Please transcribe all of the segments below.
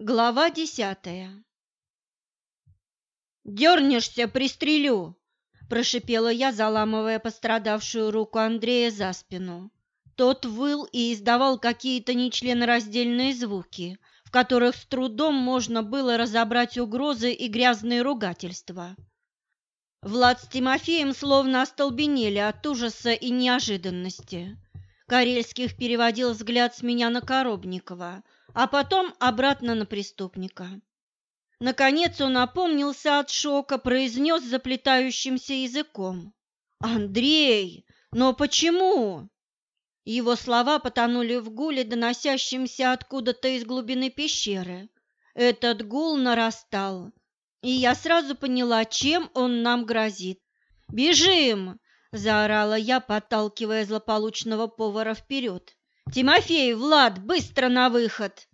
Глава десятая «Дернешься, пристрелю!» – прошипела я, заламывая пострадавшую руку Андрея за спину. Тот выл и издавал какие-то нечленораздельные звуки, в которых с трудом можно было разобрать угрозы и грязные ругательства. Влад с Тимофеем словно остолбенели от ужаса и неожиданности. Карельских переводил взгляд с меня на Коробникова – а потом обратно на преступника. Наконец он опомнился от шока, произнес заплетающимся языком. «Андрей, но почему?» Его слова потонули в гуле, доносящемся откуда-то из глубины пещеры. Этот гул нарастал, и я сразу поняла, чем он нам грозит. «Бежим!» – заорала я, подталкивая злополучного повара вперед. «Тимофей, Влад, быстро на выход!»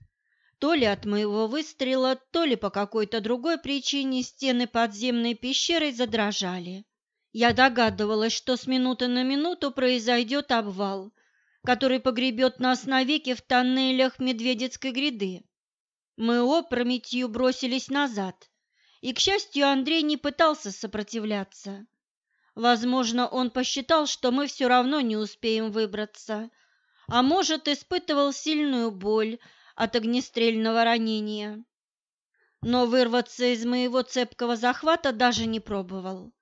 То ли от моего выстрела, то ли по какой-то другой причине стены подземной пещеры задрожали. Я догадывалась, что с минуты на минуту произойдет обвал, который погребет нас навеки в тоннелях Медведецкой гряды. Мы опрометью бросились назад, и, к счастью, Андрей не пытался сопротивляться. Возможно, он посчитал, что мы все равно не успеем выбраться, а может, испытывал сильную боль от огнестрельного ранения. Но вырваться из моего цепкого захвата даже не пробовал.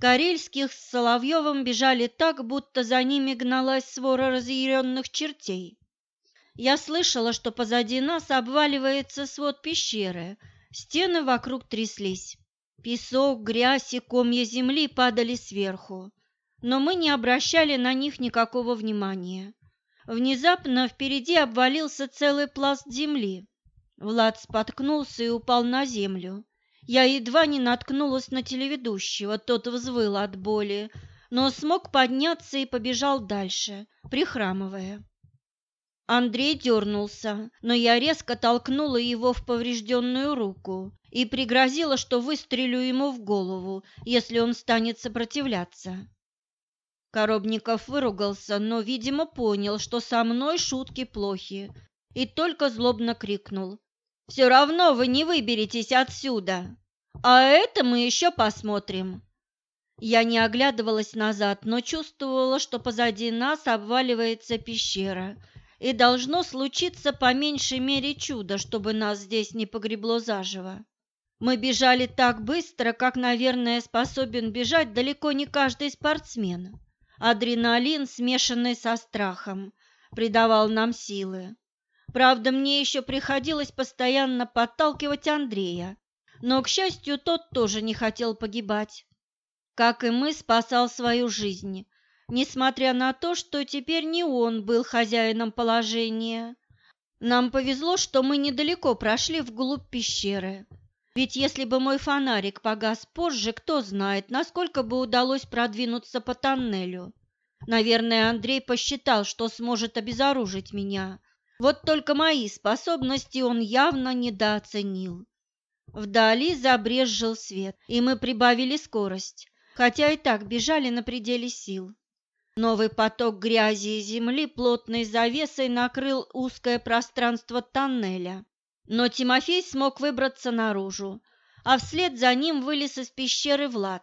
Карельских с Соловьевым бежали так, будто за ними гналась свора разъяренных чертей. Я слышала, что позади нас обваливается свод пещеры, стены вокруг тряслись. Песок, грязь и комья земли падали сверху, но мы не обращали на них никакого внимания. Внезапно впереди обвалился целый пласт земли. Влад споткнулся и упал на землю. Я едва не наткнулась на телеведущего, тот взвыл от боли, но смог подняться и побежал дальше, прихрамывая. Андрей дернулся, но я резко толкнула его в поврежденную руку и пригрозила, что выстрелю ему в голову, если он станет сопротивляться. Коробников выругался, но, видимо, понял, что со мной шутки плохи, и только злобно крикнул. «Все равно вы не выберетесь отсюда, а это мы еще посмотрим». Я не оглядывалась назад, но чувствовала, что позади нас обваливается пещера, и должно случиться по меньшей мере чудо, чтобы нас здесь не погребло заживо. Мы бежали так быстро, как, наверное, способен бежать далеко не каждый спортсмен. Адреналин, смешанный со страхом, придавал нам силы. Правда, мне еще приходилось постоянно подталкивать Андрея, но, к счастью, тот тоже не хотел погибать. Как и мы, спасал свою жизнь, несмотря на то, что теперь не он был хозяином положения. Нам повезло, что мы недалеко прошли вглубь пещеры. Ведь если бы мой фонарик погас позже, кто знает, насколько бы удалось продвинуться по тоннелю. Наверное, Андрей посчитал, что сможет обезоружить меня. Вот только мои способности он явно недооценил. Вдали забрезжил свет, и мы прибавили скорость, хотя и так бежали на пределе сил. Новый поток грязи и земли плотной завесой накрыл узкое пространство тоннеля. Но Тимофей смог выбраться наружу, а вслед за ним вылез из пещеры Влад.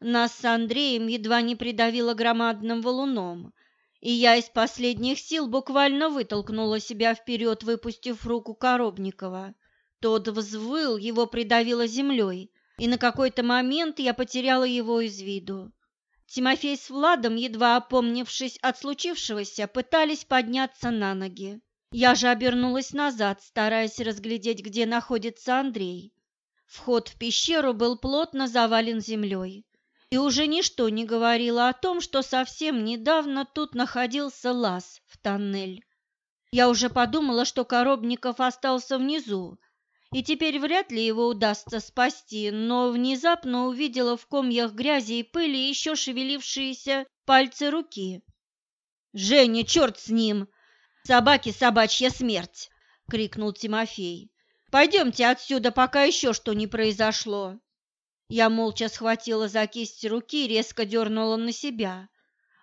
Нас с Андреем едва не придавило громадным валуном, и я из последних сил буквально вытолкнула себя вперед, выпустив руку Коробникова. Тот взвыл, его придавило землей, и на какой-то момент я потеряла его из виду. Тимофей с Владом, едва опомнившись от случившегося, пытались подняться на ноги. Я же обернулась назад, стараясь разглядеть, где находится Андрей. Вход в пещеру был плотно завален землей, и уже ничто не говорило о том, что совсем недавно тут находился лаз в тоннель. Я уже подумала, что Коробников остался внизу, и теперь вряд ли его удастся спасти, но внезапно увидела в комьях грязи и пыли еще шевелившиеся пальцы руки. «Женя, черт с ним!» Собаки собачья смерть!» — крикнул Тимофей. «Пойдемте отсюда, пока еще что не произошло!» Я молча схватила за кисть руки и резко дернула на себя.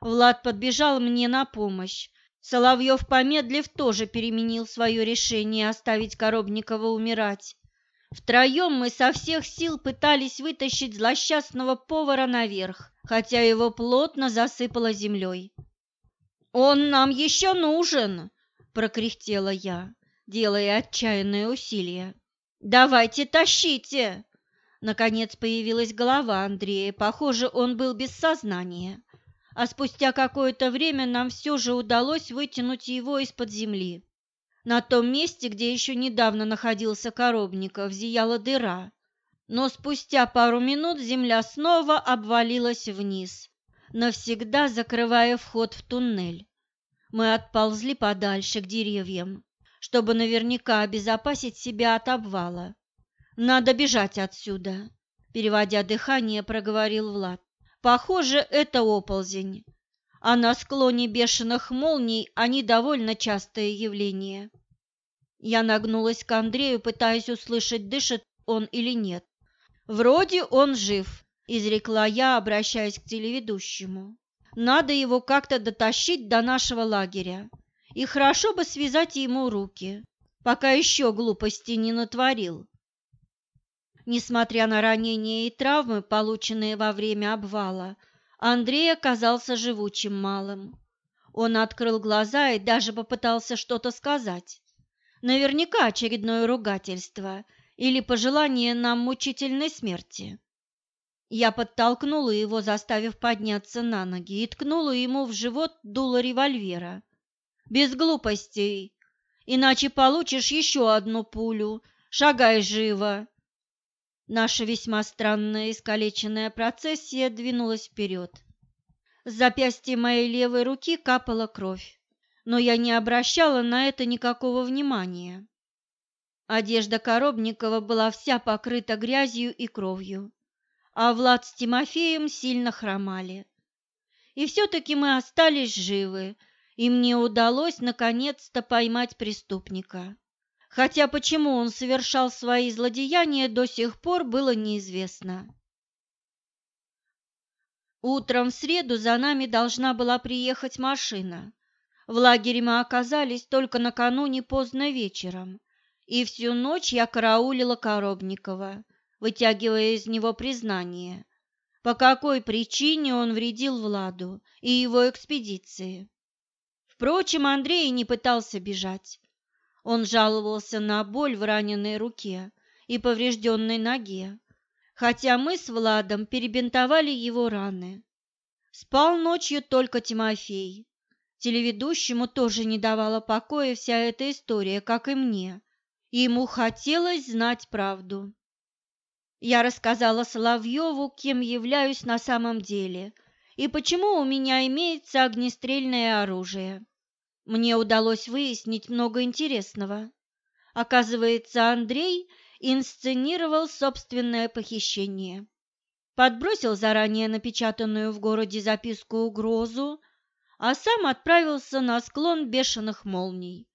Влад подбежал мне на помощь. Соловьев, помедлив, тоже переменил свое решение оставить Коробникова умирать. Втроем мы со всех сил пытались вытащить злосчастного повара наверх, хотя его плотно засыпало землей. «Он нам еще нужен!» – прокряхтела я, делая отчаянные усилия. «Давайте тащите!» Наконец появилась голова Андрея. Похоже, он был без сознания а спустя какое-то время нам все же удалось вытянуть его из-под земли. На том месте, где еще недавно находился Коробников, зияла дыра, но спустя пару минут земля снова обвалилась вниз, навсегда закрывая вход в туннель. Мы отползли подальше к деревьям, чтобы наверняка обезопасить себя от обвала. «Надо бежать отсюда», — переводя дыхание, проговорил Влад. Похоже, это оползень, а на склоне бешеных молний они довольно частое явление. Я нагнулась к Андрею, пытаясь услышать, дышит он или нет. «Вроде он жив», — изрекла я, обращаясь к телеведущему. «Надо его как-то дотащить до нашего лагеря, и хорошо бы связать ему руки, пока еще глупости не натворил». Несмотря на ранения и травмы, полученные во время обвала, Андрей оказался живучим малым. Он открыл глаза и даже попытался что-то сказать. Наверняка очередное ругательство или пожелание нам мучительной смерти. Я подтолкнула его, заставив подняться на ноги, и ткнула ему в живот дуло револьвера. «Без глупостей, иначе получишь еще одну пулю. Шагай живо!» Наша весьма странная искалеченная процессия двинулась вперед. С запястья моей левой руки капала кровь, но я не обращала на это никакого внимания. Одежда Коробникова была вся покрыта грязью и кровью, а Влад с Тимофеем сильно хромали. И все-таки мы остались живы, и мне удалось наконец-то поймать преступника хотя почему он совершал свои злодеяния до сих пор было неизвестно. Утром в среду за нами должна была приехать машина. В лагере мы оказались только накануне поздно вечером, и всю ночь я караулила Коробникова, вытягивая из него признание, по какой причине он вредил Владу и его экспедиции. Впрочем, Андрей не пытался бежать. Он жаловался на боль в раненой руке и поврежденной ноге, хотя мы с Владом перебинтовали его раны. Спал ночью только Тимофей. Телеведущему тоже не давала покоя вся эта история, как и мне. Ему хотелось знать правду. Я рассказала Соловьеву, кем являюсь на самом деле и почему у меня имеется огнестрельное оружие. Мне удалось выяснить много интересного. Оказывается, Андрей инсценировал собственное похищение. Подбросил заранее напечатанную в городе записку угрозу, а сам отправился на склон бешеных молний.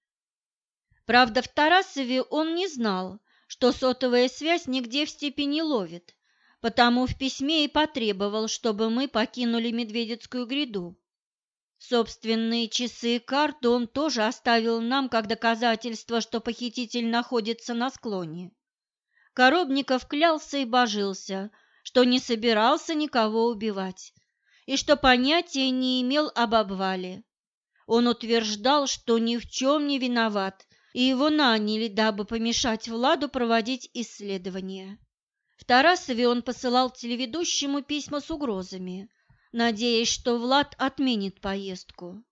Правда, в Тарасове он не знал, что сотовая связь нигде в степи не ловит, потому в письме и потребовал, чтобы мы покинули Медведецкую гряду. Собственные часы и карту он тоже оставил нам как доказательство, что похититель находится на склоне. Коробников клялся и божился, что не собирался никого убивать и что понятия не имел об обвале. Он утверждал, что ни в чем не виноват, и его наняли, дабы помешать Владу проводить исследования. В Тарасове он посылал телеведущему письма с угрозами, надеясь, что Влад отменит поездку.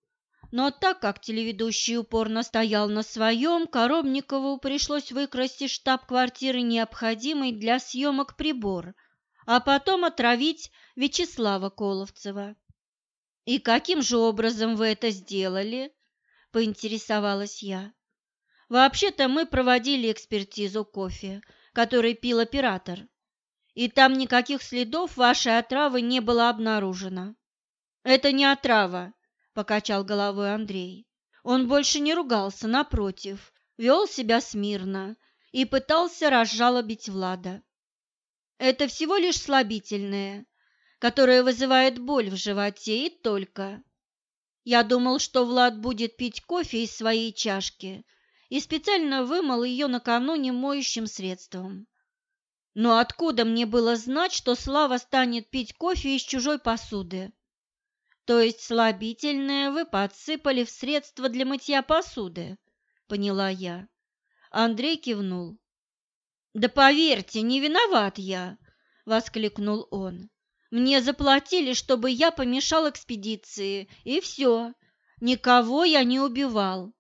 Но так как телеведущий упорно стоял на своем, Коробникову пришлось выкрасть из штаб-квартиры необходимый для съемок прибор, а потом отравить Вячеслава Коловцева. «И каким же образом вы это сделали?» – поинтересовалась я. «Вообще-то мы проводили экспертизу кофе, который пил оператор и там никаких следов вашей отравы не было обнаружено. Это не отрава, покачал головой Андрей. Он больше не ругался, напротив, вел себя смирно и пытался разжалобить Влада. Это всего лишь слабительное, которое вызывает боль в животе и только. Я думал, что Влад будет пить кофе из своей чашки, и специально вымыл ее накануне моющим средством. Но откуда мне было знать, что Слава станет пить кофе из чужой посуды? То есть слабительное вы подсыпали в средство для мытья посуды, поняла я. Андрей кивнул. Да поверьте, не виноват я, воскликнул он. Мне заплатили, чтобы я помешал экспедиции, и все. Никого я не убивал.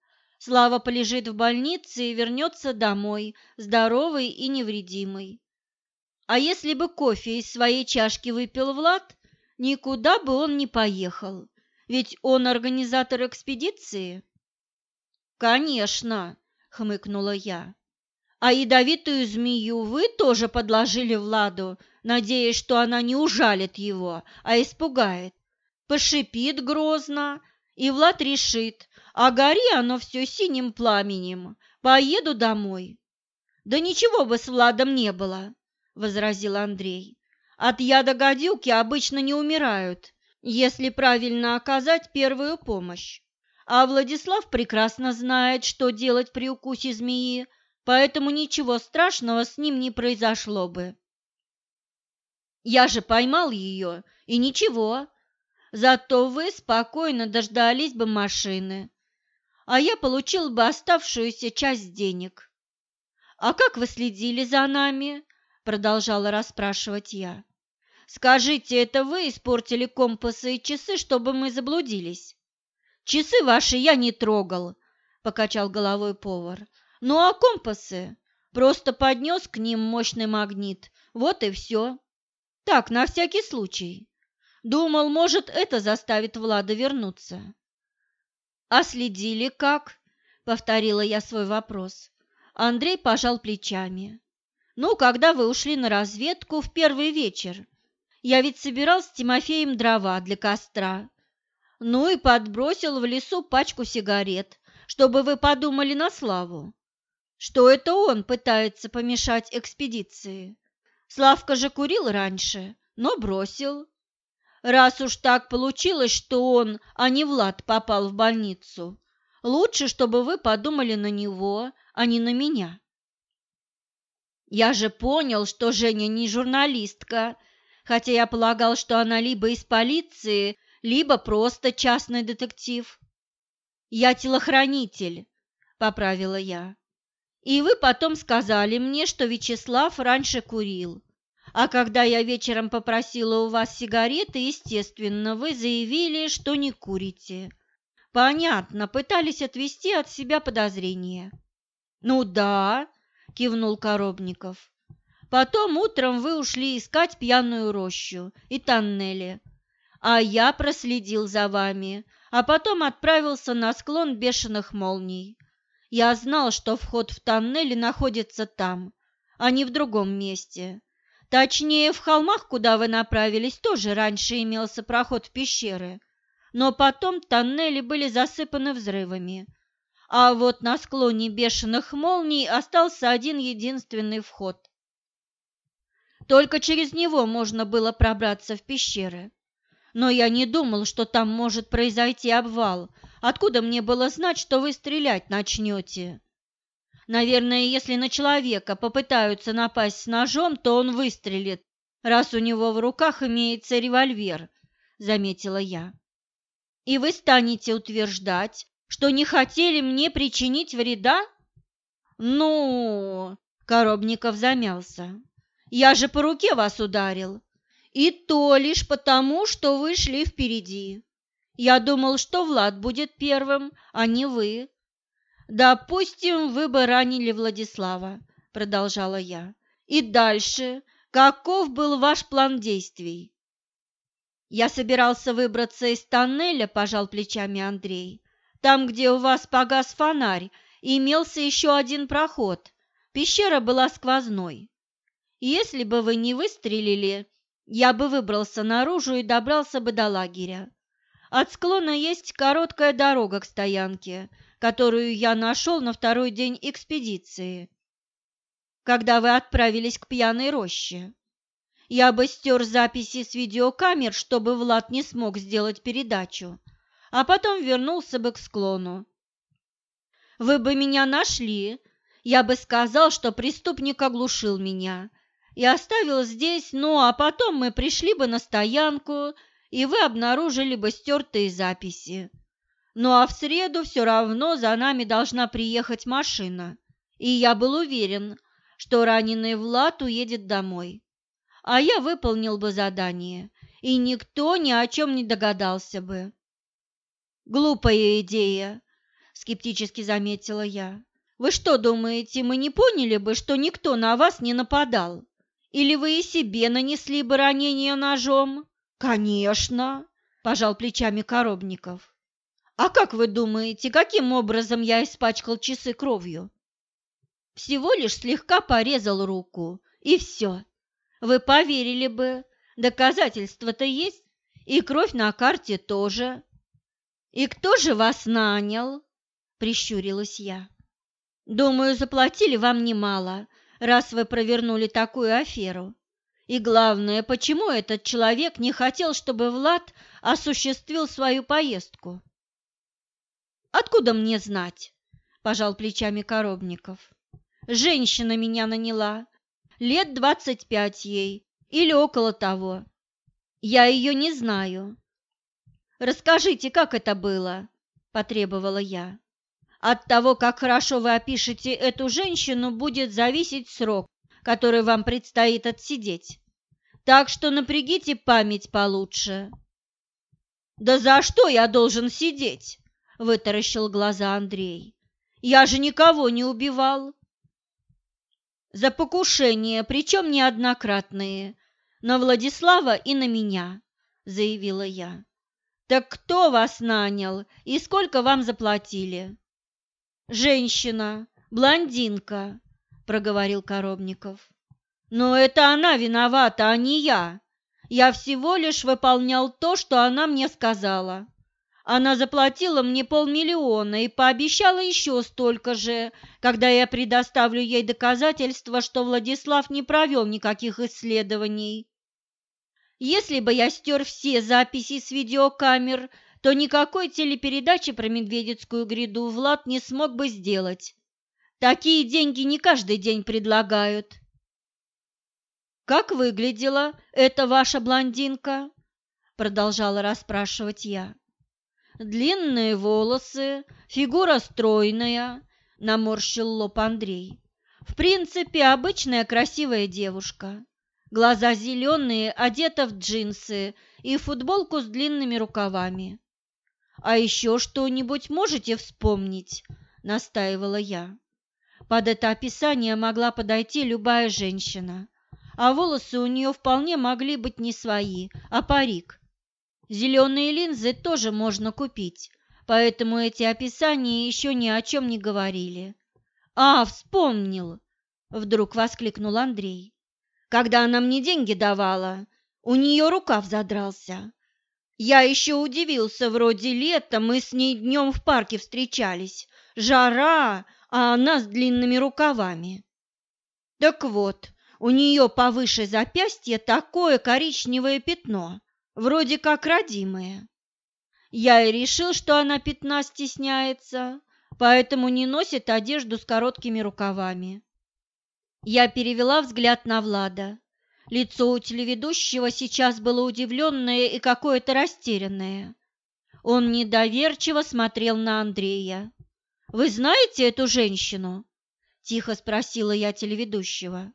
Слава полежит в больнице и вернется домой, здоровый и невредимый. А если бы кофе из своей чашки выпил Влад, никуда бы он не поехал, ведь он организатор экспедиции. Конечно, хмыкнула я. А ядовитую змею вы тоже подложили Владу, надеясь, что она не ужалит его, а испугает. Пошипит грозно, и Влад решит, а гори оно все синим пламенем, поеду домой. Да ничего бы с Владом не было, возразил Андрей. От яда гадюки обычно не умирают, если правильно оказать первую помощь. А Владислав прекрасно знает, что делать при укусе змеи, поэтому ничего страшного с ним не произошло бы. Я же поймал ее, и ничего. Зато вы спокойно дождались бы машины, а я получил бы оставшуюся часть денег. «А как вы следили за нами?» – продолжала расспрашивать я. «Скажите, это вы испортили компасы и часы, чтобы мы заблудились?» «Часы ваши я не трогал», – покачал головой повар. Ну а компасы? Просто поднес к ним мощный магнит. Вот и все. Так, на всякий случай. Думал, может, это заставит Влада вернуться. А следили как? Повторила я свой вопрос. Андрей пожал плечами. Ну, когда вы ушли на разведку в первый вечер. Я ведь собирал с Тимофеем дрова для костра. Ну и подбросил в лесу пачку сигарет, чтобы вы подумали на славу что это он пытается помешать экспедиции. Славка же курил раньше, но бросил. Раз уж так получилось, что он, а не Влад, попал в больницу, лучше, чтобы вы подумали на него, а не на меня. Я же понял, что Женя не журналистка, хотя я полагал, что она либо из полиции, либо просто частный детектив. Я телохранитель, поправила я. И вы потом сказали мне, что Вячеслав раньше курил. А когда я вечером попросила у вас сигареты, естественно, вы заявили, что не курите. Понятно, пытались отвести от себя подозрения. Ну да, кивнул Коробников. Потом утром вы ушли искать пьяную рощу и тоннели. А я проследил за вами, а потом отправился на склон бешеных молний. Я знал, что вход в тоннели находится там, а не в другом месте. Точнее, в холмах, куда вы направились, тоже раньше имелся проход в пещеры, но потом тоннели были засыпаны взрывами. А вот на склоне бешеных молний остался один единственный вход. Только через него можно было пробраться в пещеры. Но я не думал, что там может произойти обвал, Откуда мне было знать, что вы стрелять начнете? Наверное, если на человека попытаются напасть с ножом, то он выстрелит, раз у него в руках имеется револьвер, заметила я. И вы станете утверждать, что не хотели мне причинить вреда? Ну, Коробников замялся. Я же по руке вас ударил. И то лишь потому, что вы шли впереди. Я думал, что Влад будет первым, а не вы. Допустим, вы бы ранили Владислава, продолжала я. И дальше, каков был ваш план действий? Я собирался выбраться из тоннеля, пожал плечами Андрей. Там, где у вас погас фонарь, имелся еще один проход. Пещера была сквозной. Если бы вы не выстрелили, я бы выбрался наружу и добрался бы до лагеря. От склона есть короткая дорога к стоянке, которую я нашел на второй день экспедиции, когда вы отправились к пьяной роще. Я бы стер записи с видеокамер, чтобы Влад не смог сделать передачу, а потом вернулся бы к склону. Вы бы меня нашли, я бы сказал, что преступник оглушил меня и оставил здесь, ну а потом мы пришли бы на стоянку, и вы обнаружили бы стертые записи. Ну а в среду все равно за нами должна приехать машина, и я был уверен, что раненый Влад уедет домой. А я выполнил бы задание, и никто ни о чем не догадался бы. Глупая идея, скептически заметила я. Вы что думаете, мы не поняли бы, что никто на вас не нападал? Или вы и себе нанесли бы ранение ножом? Конечно, пожал плечами Коробников. А как вы думаете, каким образом я испачкал часы кровью? Всего лишь слегка порезал руку, и все. Вы поверили бы, доказательства-то есть, и кровь на карте тоже. И кто же вас нанял? Прищурилась я. Думаю, заплатили вам немало, раз вы провернули такую аферу. И главное, почему этот человек не хотел, чтобы Влад осуществил свою поездку? Откуда мне знать? Пожал плечами Коробников. Женщина меня наняла, лет двадцать пять ей или около того. Я ее не знаю. Расскажите, как это было? Потребовала я. От того, как хорошо вы опишете эту женщину, будет зависеть срок, который вам предстоит отсидеть. Так что напрягите память получше. Да за что я должен сидеть? Вытаращил глаза Андрей. Я же никого не убивал. За покушение, причем неоднократные, на Владислава и на меня, заявила я. Так кто вас нанял и сколько вам заплатили? «Женщина, блондинка», – проговорил Коробников. «Но это она виновата, а не я. Я всего лишь выполнял то, что она мне сказала. Она заплатила мне полмиллиона и пообещала еще столько же, когда я предоставлю ей доказательства, что Владислав не провел никаких исследований. Если бы я стер все записи с видеокамер, то никакой телепередачи про Медведицкую гряду Влад не смог бы сделать. Такие деньги не каждый день предлагают. «Как выглядела эта ваша блондинка?» – продолжала расспрашивать я. «Длинные волосы, фигура стройная», – наморщил лоб Андрей. «В принципе, обычная красивая девушка. Глаза зеленые, одета в джинсы и футболку с длинными рукавами. «А еще что-нибудь можете вспомнить?» – настаивала я. Под это описание могла подойти любая женщина, а волосы у нее вполне могли быть не свои, а парик. Зеленые линзы тоже можно купить, поэтому эти описания еще ни о чем не говорили. «А, вспомнил!» – вдруг воскликнул Андрей. «Когда она мне деньги давала, у нее рукав задрался, я еще удивился, вроде лета, мы с ней днем в парке встречались. Жара, а она с длинными рукавами. Так вот, у нее повыше запястья такое коричневое пятно, вроде как родимое. Я и решил, что она пятна стесняется, поэтому не носит одежду с короткими рукавами. Я перевела взгляд на Влада. Лицо у телеведущего сейчас было удивленное и какое-то растерянное. Он недоверчиво смотрел на Андрея. «Вы знаете эту женщину?» – тихо спросила я телеведущего.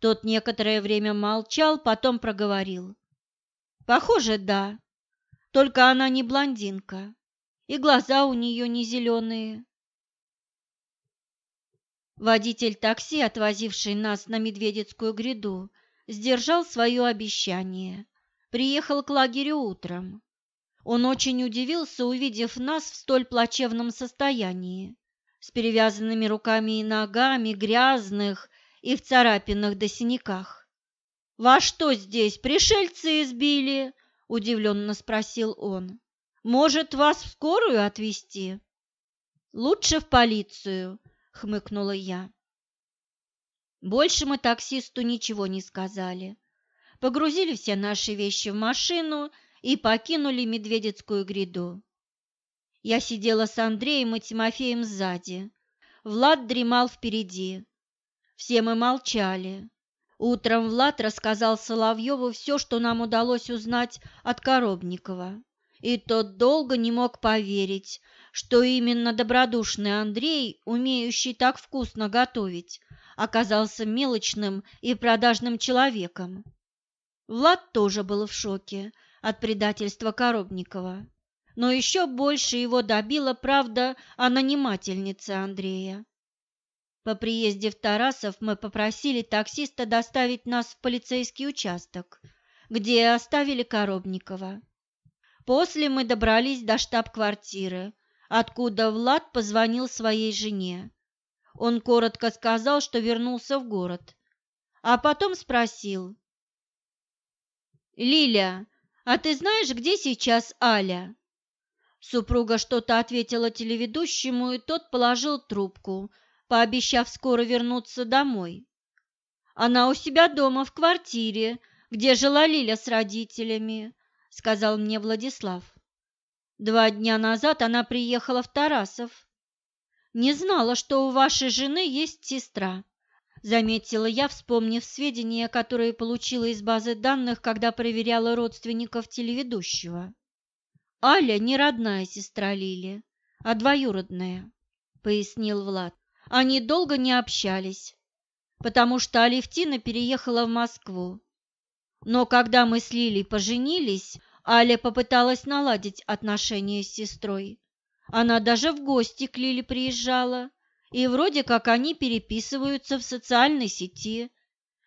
Тот некоторое время молчал, потом проговорил. «Похоже, да. Только она не блондинка, и глаза у нее не зеленые». Водитель такси, отвозивший нас на Медведицкую гряду, сдержал свое обещание. Приехал к лагерю утром. Он очень удивился, увидев нас в столь плачевном состоянии, с перевязанными руками и ногами, грязных и в царапинах до синяках. «Вас что здесь, пришельцы избили?» – удивленно спросил он. «Может, вас в скорую отвезти?» «Лучше в полицию», – хмыкнула я. Больше мы таксисту ничего не сказали. Погрузили все наши вещи в машину и покинули Медведецкую гряду. Я сидела с Андреем и Тимофеем сзади. Влад дремал впереди. Все мы молчали. Утром Влад рассказал Соловьеву все, что нам удалось узнать от Коробникова. И тот долго не мог поверить, что именно добродушный Андрей, умеющий так вкусно готовить, оказался мелочным и продажным человеком. Влад тоже был в шоке от предательства Коробникова но еще больше его добила правда о нанимательнице Андрея. По приезде в Тарасов мы попросили таксиста доставить нас в полицейский участок, где оставили Коробникова. После мы добрались до штаб-квартиры, откуда Влад позвонил своей жене. Он коротко сказал, что вернулся в город, а потом спросил. «Лиля, а ты знаешь, где сейчас Аля?» Супруга что-то ответила телеведущему, и тот положил трубку, пообещав скоро вернуться домой. «Она у себя дома в квартире, где жила Лиля с родителями», — сказал мне Владислав. «Два дня назад она приехала в Тарасов. Не знала, что у вашей жены есть сестра», — заметила я, вспомнив сведения, которые получила из базы данных, когда проверяла родственников телеведущего. Аля не родная сестра Лили, а двоюродная, пояснил Влад. Они долго не общались, потому что Алевтина переехала в Москву. Но когда мы с Лилей поженились, Аля попыталась наладить отношения с сестрой. Она даже в гости к Лиле приезжала, и вроде как они переписываются в социальной сети.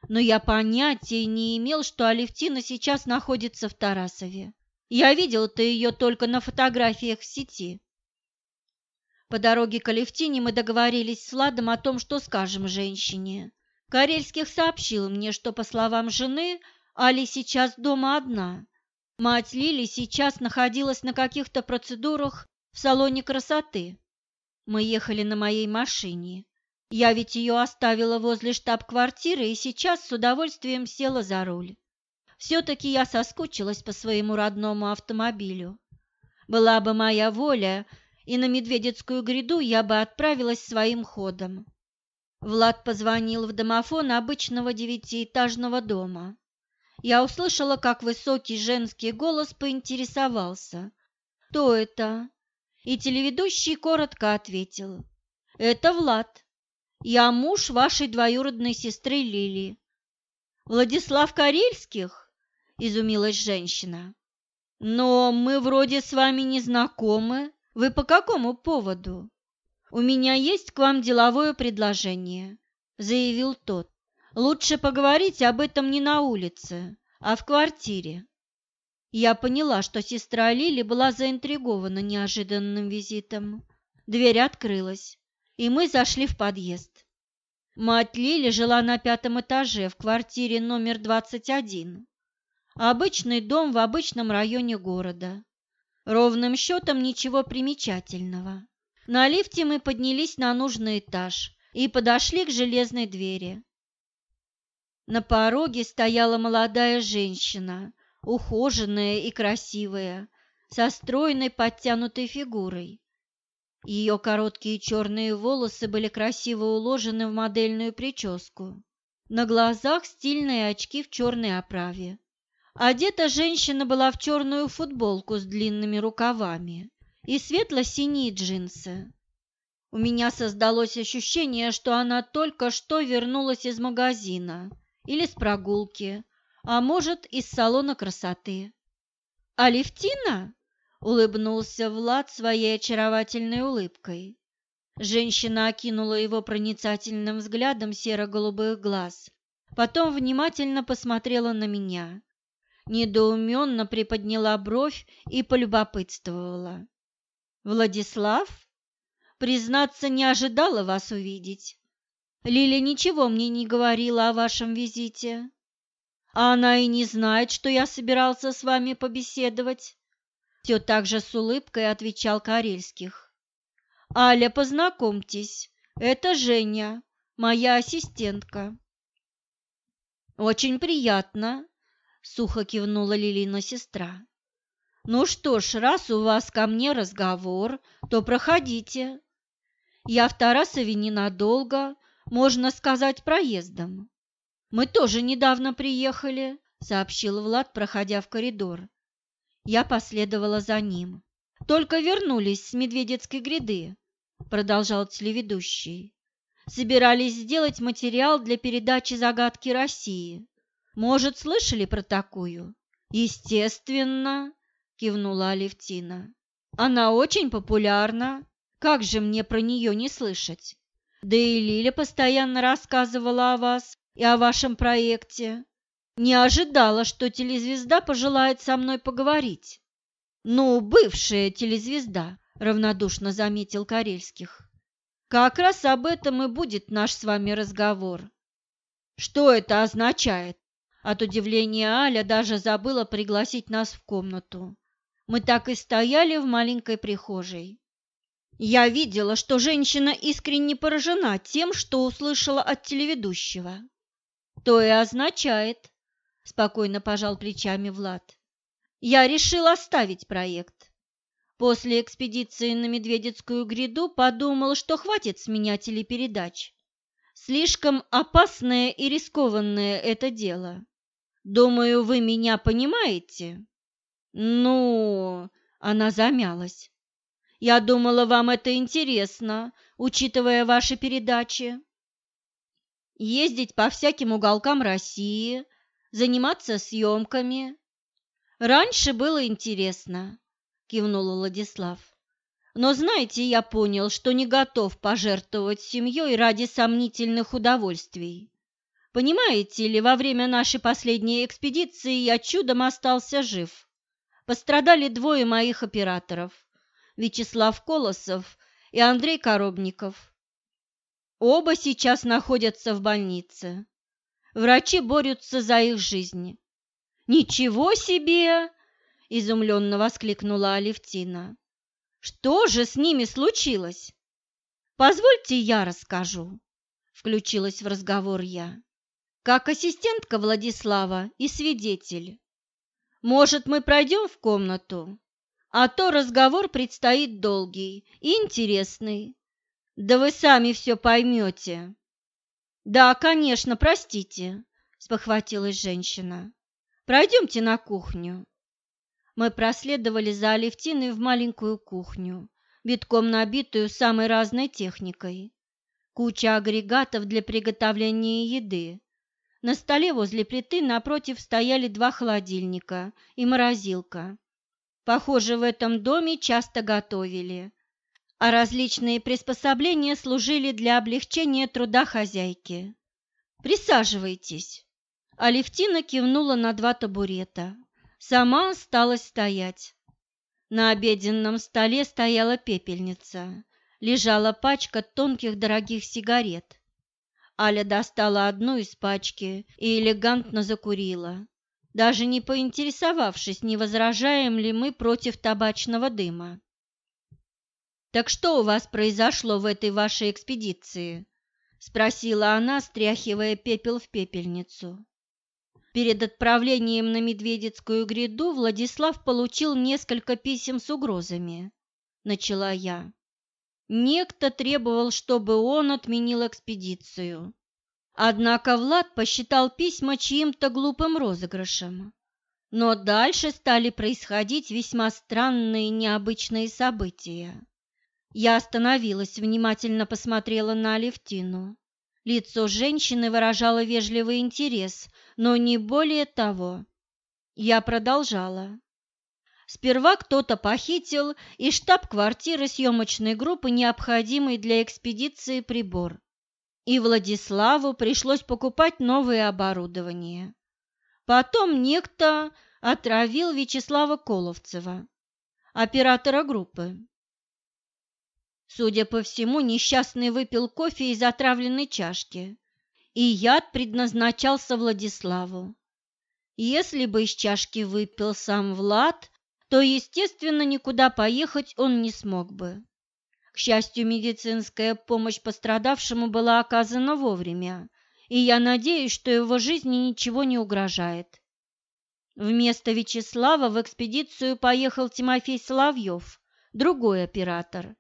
Но я понятия не имел, что Алевтина сейчас находится в Тарасове. Я видел-то ее только на фотографиях в сети. По дороге к Алевтине мы договорились с Владом о том, что скажем женщине. Карельских сообщил мне, что, по словам жены, Али сейчас дома одна. Мать Лили сейчас находилась на каких-то процедурах в салоне красоты. Мы ехали на моей машине. Я ведь ее оставила возле штаб-квартиры и сейчас с удовольствием села за руль. Все-таки я соскучилась по своему родному автомобилю. Была бы моя воля, и на Медведецкую гряду я бы отправилась своим ходом. Влад позвонил в домофон обычного девятиэтажного дома. Я услышала, как высокий женский голос поинтересовался. «Кто это?» И телеведущий коротко ответил. «Это Влад. Я муж вашей двоюродной сестры Лили». «Владислав Карельских?» изумилась женщина. Но мы вроде с вами не знакомы. Вы по какому поводу? У меня есть к вам деловое предложение, заявил тот. Лучше поговорить об этом не на улице, а в квартире. Я поняла, что сестра Лили была заинтригована неожиданным визитом. Дверь открылась, и мы зашли в подъезд. Мать Лили жила на пятом этаже в квартире номер 21. Обычный дом в обычном районе города. Ровным счетом ничего примечательного. На лифте мы поднялись на нужный этаж и подошли к железной двери. На пороге стояла молодая женщина, ухоженная и красивая, со стройной подтянутой фигурой. Ее короткие черные волосы были красиво уложены в модельную прическу. На глазах стильные очки в черной оправе. Одета женщина была в черную футболку с длинными рукавами и светло-синие джинсы. У меня создалось ощущение, что она только что вернулась из магазина или с прогулки, а может, из салона красоты. «Алевтина?» – улыбнулся Влад своей очаровательной улыбкой. Женщина окинула его проницательным взглядом серо-голубых глаз, потом внимательно посмотрела на меня недоуменно приподняла бровь и полюбопытствовала. «Владислав? Признаться, не ожидала вас увидеть. Лиля ничего мне не говорила о вашем визите. А она и не знает, что я собирался с вами побеседовать». Все так же с улыбкой отвечал Карельских. «Аля, познакомьтесь, это Женя, моя ассистентка». «Очень приятно», сухо кивнула Лилина сестра. Ну что ж, раз у вас ко мне разговор, то проходите. Я в Тарасове ненадолго, можно сказать, проездом. Мы тоже недавно приехали, сообщил Влад, проходя в коридор. Я последовала за ним. Только вернулись с Медведецкой гряды, продолжал телеведущий. Собирались сделать материал для передачи «Загадки России». Может, слышали про такую? Естественно, кивнула Алевтина. Она очень популярна. Как же мне про нее не слышать? Да и Лиля постоянно рассказывала о вас и о вашем проекте. Не ожидала, что телезвезда пожелает со мной поговорить. Ну, бывшая телезвезда, равнодушно заметил Карельских. Как раз об этом и будет наш с вами разговор. Что это означает? От удивления Аля даже забыла пригласить нас в комнату. Мы так и стояли в маленькой прихожей. Я видела, что женщина искренне поражена тем, что услышала от телеведущего. То и означает, спокойно пожал плечами Влад. Я решил оставить проект. После экспедиции на Медведецкую гряду подумал, что хватит с меня телепередач. Слишком опасное и рискованное это дело. Думаю, вы меня понимаете? Ну, она замялась. Я думала, вам это интересно, учитывая ваши передачи. Ездить по всяким уголкам России, заниматься съемками. Раньше было интересно, кивнул Владислав. Но знаете, я понял, что не готов пожертвовать семьей ради сомнительных удовольствий. Понимаете ли, во время нашей последней экспедиции я чудом остался жив. Пострадали двое моих операторов. Вячеслав Колосов и Андрей Коробников. Оба сейчас находятся в больнице. Врачи борются за их жизни. «Ничего себе!» – изумленно воскликнула Алевтина. «Что же с ними случилось?» «Позвольте, я расскажу», – включилась в разговор я. «Как ассистентка Владислава и свидетель. Может, мы пройдем в комнату? А то разговор предстоит долгий и интересный. Да вы сами все поймете. Да, конечно, простите, спохватилась женщина. Пройдемте на кухню. Мы проследовали за Алевтиной в маленькую кухню, битком набитую самой разной техникой. Куча агрегатов для приготовления еды. На столе возле плиты напротив стояли два холодильника и морозилка. Похоже, в этом доме часто готовили, а различные приспособления служили для облегчения труда хозяйки. «Присаживайтесь». Алевтина кивнула на два табурета. Сама осталась стоять. На обеденном столе стояла пепельница. Лежала пачка тонких дорогих сигарет. Аля достала одну из пачки и элегантно закурила даже не поинтересовавшись, не возражаем ли мы против табачного дыма. «Так что у вас произошло в этой вашей экспедиции?» – спросила она, стряхивая пепел в пепельницу. Перед отправлением на Медведецкую гряду Владислав получил несколько писем с угрозами. Начала я. Некто требовал, чтобы он отменил экспедицию. Однако Влад посчитал письма чьим-то глупым розыгрышем. Но дальше стали происходить весьма странные необычные события. Я остановилась, внимательно посмотрела на Алевтину. Лицо женщины выражало вежливый интерес, но не более того. Я продолжала. Сперва кто-то похитил из штаб-квартиры съемочной группы необходимый для экспедиции прибор и Владиславу пришлось покупать новое оборудование. Потом некто отравил Вячеслава Коловцева, оператора группы. Судя по всему, несчастный выпил кофе из отравленной чашки, и яд предназначался Владиславу. Если бы из чашки выпил сам Влад, то, естественно, никуда поехать он не смог бы. К счастью, медицинская помощь пострадавшему была оказана вовремя, и я надеюсь, что его жизни ничего не угрожает. Вместо Вячеслава в экспедицию поехал Тимофей Соловьев, другой оператор.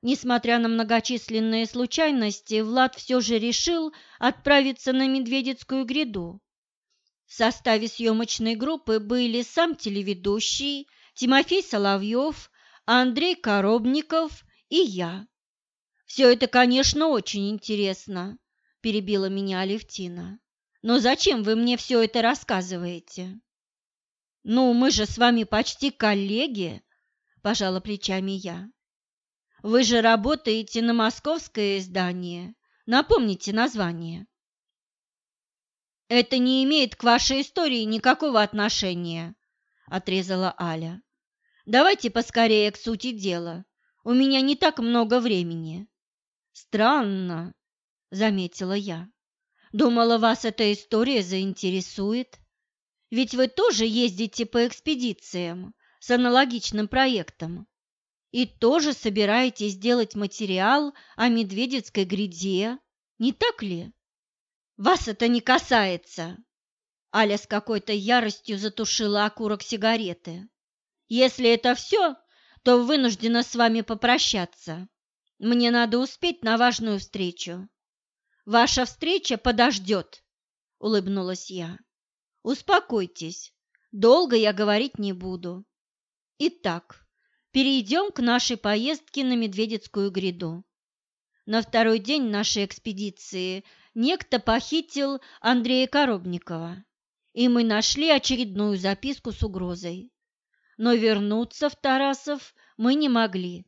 Несмотря на многочисленные случайности, Влад все же решил отправиться на Медведицкую гряду. В составе съемочной группы были сам телеведущий, Тимофей Соловьев, Андрей Коробников и я. «Все это, конечно, очень интересно», – перебила меня Алевтина. «Но зачем вы мне все это рассказываете?» «Ну, мы же с вами почти коллеги», – пожала плечами я. Вы же работаете на московское издание. Напомните название. Это не имеет к вашей истории никакого отношения, отрезала Аля. Давайте поскорее к сути дела. У меня не так много времени. Странно, заметила я. Думала, вас эта история заинтересует. Ведь вы тоже ездите по экспедициям с аналогичным проектом и тоже собираетесь сделать материал о медведецкой гряде, не так ли? Вас это не касается. Аля с какой-то яростью затушила окурок сигареты. Если это все, то вынуждена с вами попрощаться. Мне надо успеть на важную встречу. Ваша встреча подождет, улыбнулась я. Успокойтесь, долго я говорить не буду. Итак, Перейдем к нашей поездке на Медведецкую гряду. На второй день нашей экспедиции некто похитил Андрея Коробникова, и мы нашли очередную записку с угрозой. Но вернуться в Тарасов мы не могли,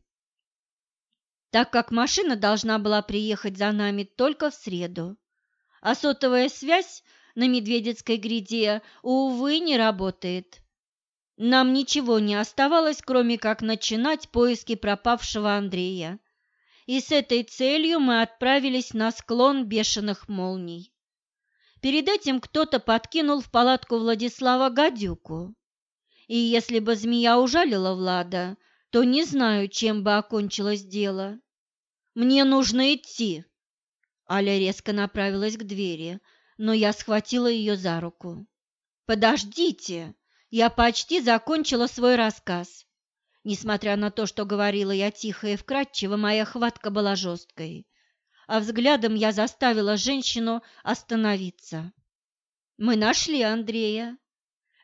так как машина должна была приехать за нами только в среду, а сотовая связь на Медведецкой гряде, увы, не работает. Нам ничего не оставалось, кроме как начинать поиски пропавшего Андрея. И с этой целью мы отправились на склон бешеных молний. Перед этим кто-то подкинул в палатку Владислава гадюку. И если бы змея ужалила Влада, то не знаю, чем бы окончилось дело. «Мне нужно идти!» Аля резко направилась к двери, но я схватила ее за руку. «Подождите!» Я почти закончила свой рассказ. Несмотря на то, что говорила я тихо и вкрадчиво, моя хватка была жесткой, а взглядом я заставила женщину остановиться. Мы нашли Андрея.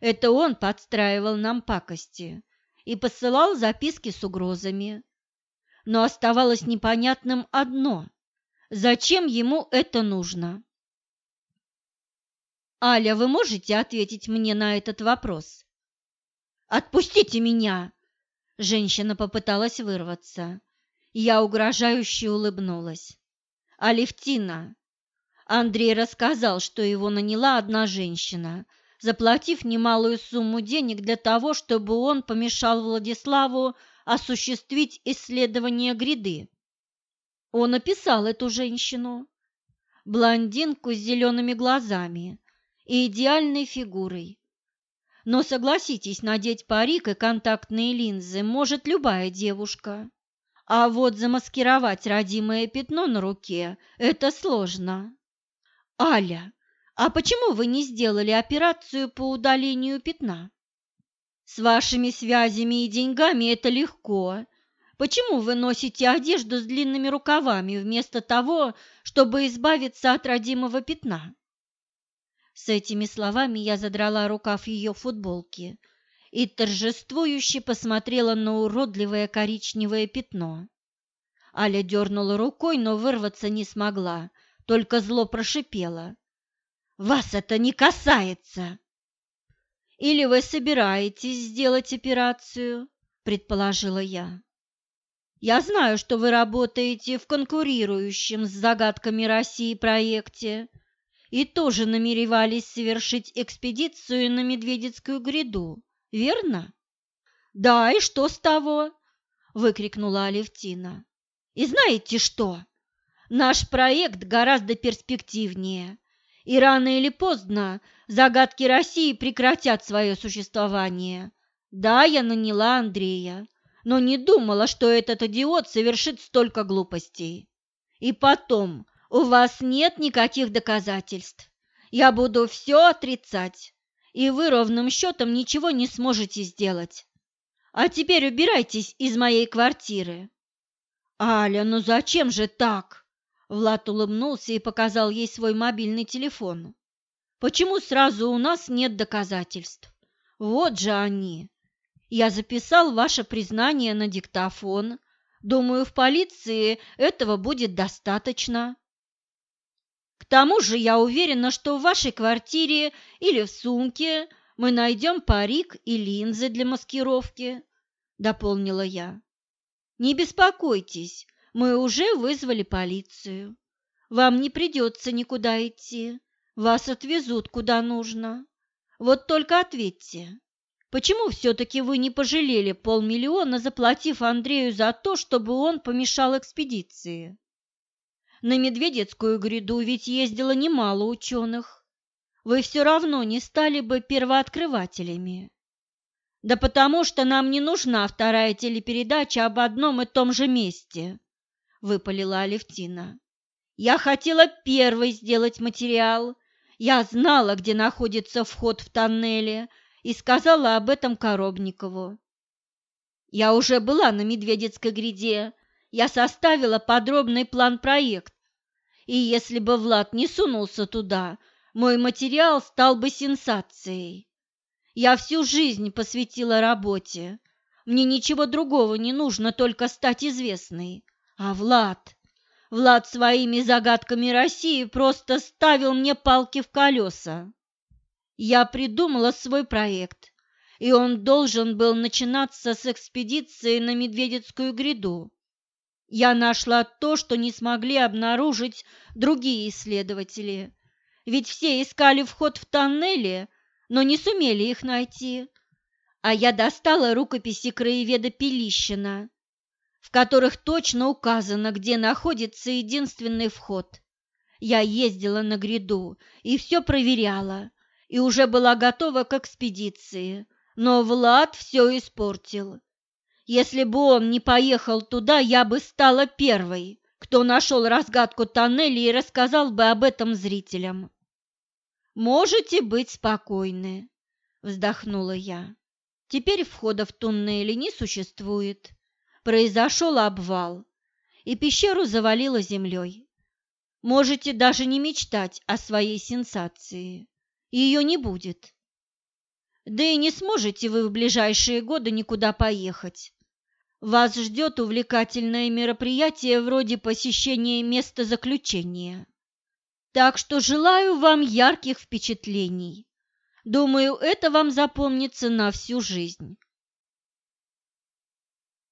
Это он подстраивал нам пакости и посылал записки с угрозами. Но оставалось непонятным одно – зачем ему это нужно? Аля, вы можете ответить мне на этот вопрос? Отпустите меня! Женщина попыталась вырваться. Я угрожающе улыбнулась. Алевтина. Андрей рассказал, что его наняла одна женщина, заплатив немалую сумму денег для того, чтобы он помешал Владиславу осуществить исследование гряды. Он описал эту женщину, блондинку с зелеными глазами, и идеальной фигурой. Но согласитесь, надеть парик и контактные линзы может любая девушка. А вот замаскировать родимое пятно на руке – это сложно. Аля, а почему вы не сделали операцию по удалению пятна? С вашими связями и деньгами это легко. Почему вы носите одежду с длинными рукавами вместо того, чтобы избавиться от родимого пятна? С этими словами я задрала рукав ее футболки и торжествующе посмотрела на уродливое коричневое пятно. Аля дернула рукой, но вырваться не смогла, только зло прошипела. «Вас это не касается!» «Или вы собираетесь сделать операцию?» – предположила я. «Я знаю, что вы работаете в конкурирующем с загадками России проекте, и тоже намеревались совершить экспедицию на Медведецкую гряду, верно? Да, и что с того? выкрикнула Алевтина. И знаете что? Наш проект гораздо перспективнее, и рано или поздно загадки России прекратят свое существование. Да, я наняла Андрея, но не думала, что этот идиот совершит столько глупостей. И потом, у вас нет никаких доказательств. Я буду все отрицать. И вы ровным счетом ничего не сможете сделать. А теперь убирайтесь из моей квартиры. Аля, ну зачем же так? Влад улыбнулся и показал ей свой мобильный телефон. Почему сразу у нас нет доказательств? Вот же они. Я записал ваше признание на диктофон. Думаю, в полиции этого будет достаточно. Тому же я уверена, что в вашей квартире или в сумке мы найдем парик и линзы для маскировки, дополнила я. Не беспокойтесь, мы уже вызвали полицию. Вам не придется никуда идти, вас отвезут куда нужно. Вот только ответьте, почему все-таки вы не пожалели полмиллиона, заплатив Андрею за то, чтобы он помешал экспедиции? На Медведецкую гряду ведь ездило немало ученых. Вы все равно не стали бы первооткрывателями. Да потому что нам не нужна вторая телепередача об одном и том же месте, выпалила Алевтина. Я хотела первой сделать материал. Я знала, где находится вход в тоннели, и сказала об этом Коробникову. Я уже была на Медведецкой гряде я составила подробный план-проект, и если бы Влад не сунулся туда, мой материал стал бы сенсацией. Я всю жизнь посвятила работе. Мне ничего другого не нужно, только стать известной. А Влад... Влад своими загадками России просто ставил мне палки в колеса. Я придумала свой проект, и он должен был начинаться с экспедиции на Медведецкую гряду. Я нашла то, что не смогли обнаружить другие исследователи. Ведь все искали вход в тоннели, но не сумели их найти. А я достала рукописи краеведа Пелищина, в которых точно указано, где находится единственный вход. Я ездила на гряду и все проверяла, и уже была готова к экспедиции, но Влад все испортил. Если бы он не поехал туда, я бы стала первой, кто нашел разгадку тоннеля и рассказал бы об этом зрителям. «Можете быть спокойны», – вздохнула я. «Теперь входа в туннели не существует. Произошел обвал, и пещеру завалило землей. Можете даже не мечтать о своей сенсации. Ее не будет. Да и не сможете вы в ближайшие годы никуда поехать. Вас ждет увлекательное мероприятие вроде посещения места заключения. Так что желаю вам ярких впечатлений. Думаю, это вам запомнится на всю жизнь.